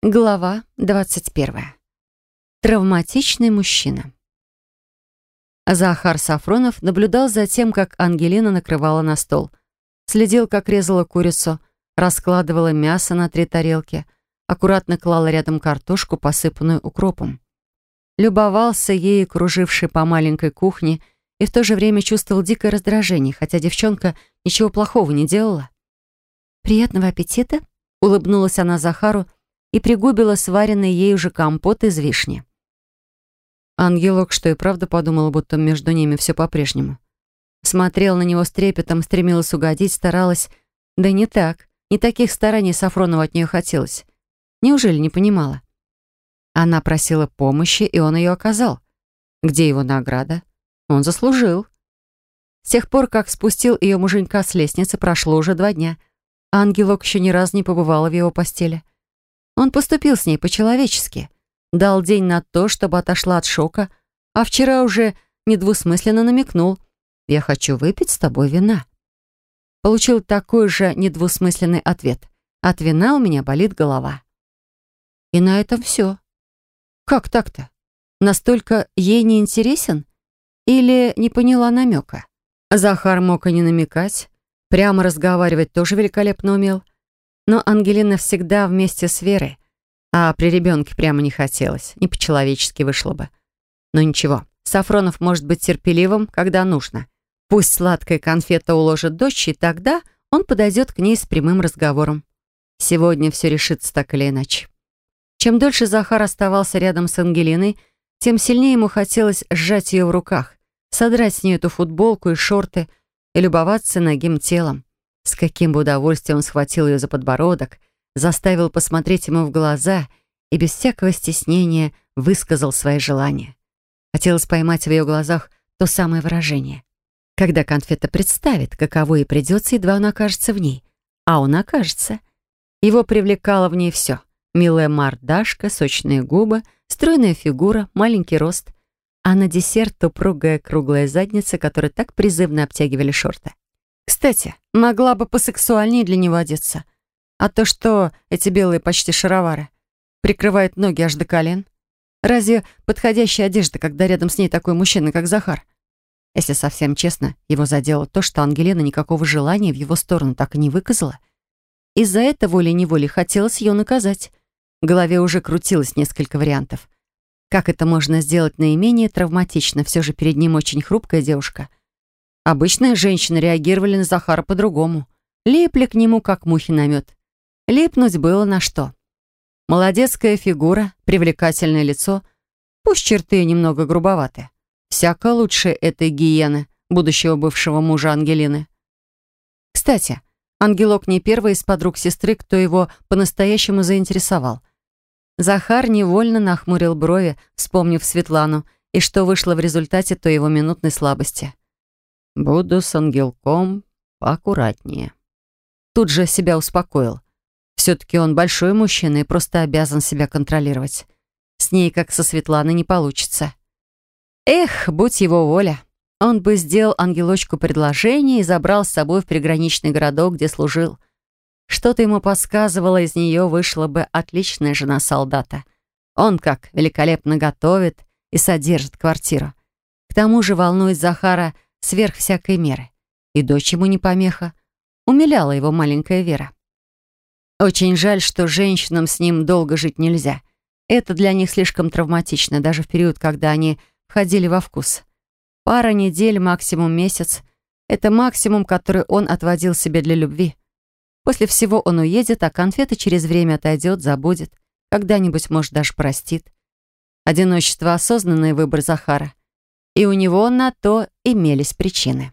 Глава 21. Травматичный мужчина. Захар Сафронов наблюдал за тем, как Ангелина накрывала на стол. Следил, как резала курицу, раскладывала мясо на три тарелки, аккуратно клала рядом картошку, посыпанную укропом. Любовался ей, кружившей по маленькой кухне, и в то же время чувствовал дикое раздражение, хотя девчонка ничего плохого не делала. «Приятного аппетита!» — улыбнулась она Захару, — и пригубила сваренный ей уже компот из вишни. Ангелок, что и правда подумала, будто между ними все по-прежнему. Смотрел на него с трепетом, стремилась угодить, старалась. Да не так. Не таких стараний Сафронова от нее хотелось. Неужели не понимала? Она просила помощи, и он ее оказал. Где его награда? Он заслужил. С тех пор, как спустил ее муженька с лестницы, прошло уже два дня. Ангелок еще ни разу не побывала в его постели. Он поступил с ней по-человечески. Дал день на то, чтобы отошла от шока, а вчера уже недвусмысленно намекнул «Я хочу выпить с тобой вина». Получил такой же недвусмысленный ответ «От вина у меня болит голова». И на этом все. Как так-то? Настолько ей не интересен? Или не поняла намека? Захар мог и не намекать. Прямо разговаривать тоже великолепно умел. Но Ангелина всегда вместе с Верой. А при ребенке прямо не хотелось. Не по-человечески вышло бы. Но ничего, Сафронов может быть терпеливым, когда нужно. Пусть сладкая конфета уложит дочь, и тогда он подойдет к ней с прямым разговором. Сегодня все решится так или иначе. Чем дольше Захар оставался рядом с Ангелиной, тем сильнее ему хотелось сжать ее в руках, содрать с нее эту футболку и шорты и любоваться ногим телом. С каким бы удовольствием он схватил ее за подбородок, заставил посмотреть ему в глаза и без всякого стеснения высказал свои желания. Хотелось поймать в ее глазах то самое выражение. Когда конфета представит, каково ей придется, едва он окажется в ней. А он окажется. Его привлекало в ней все. Милая мордашка, сочные губы, стройная фигура, маленький рост. А на десерт упругая круглая задница, которая так призывно обтягивали шорты. Кстати, могла бы посексуальнее для него одеться. А то, что эти белые почти шаровары прикрывают ноги аж до колен. Разве подходящая одежда, когда рядом с ней такой мужчина, как Захар? Если совсем честно, его задело то, что Ангелина никакого желания в его сторону так и не выказала. Из-за этого волей-неволей хотелось ее наказать. В голове уже крутилось несколько вариантов. Как это можно сделать наименее травматично? Все же перед ним очень хрупкая девушка — Обычные женщины реагировали на Захара по-другому. Липли к нему, как мухи на мед. Липнуть было на что. Молодецкая фигура, привлекательное лицо, пусть черты немного грубоваты. Всяко лучше этой гиены, будущего бывшего мужа Ангелины. Кстати, Ангелок не первый из подруг сестры, кто его по-настоящему заинтересовал. Захар невольно нахмурил брови, вспомнив Светлану, и что вышло в результате той его минутной слабости. Буду с ангелком поаккуратнее. Тут же себя успокоил. Все-таки он большой мужчина и просто обязан себя контролировать. С ней, как со Светланой, не получится. Эх, будь его воля. Он бы сделал ангелочку предложение и забрал с собой в приграничный городок, где служил. Что-то ему подсказывало, из нее вышла бы отличная жена солдата. Он как великолепно готовит и содержит квартиру. К тому же волнует Захара – сверх всякой меры. И дочь ему не помеха. Умиляла его маленькая Вера. Очень жаль, что женщинам с ним долго жить нельзя. Это для них слишком травматично, даже в период, когда они входили во вкус. Пара недель, максимум месяц — это максимум, который он отводил себе для любви. После всего он уедет, а конфеты через время отойдет, забудет. Когда-нибудь, может, даже простит. Одиночество — осознанный выбор Захара и у него на то имелись причины.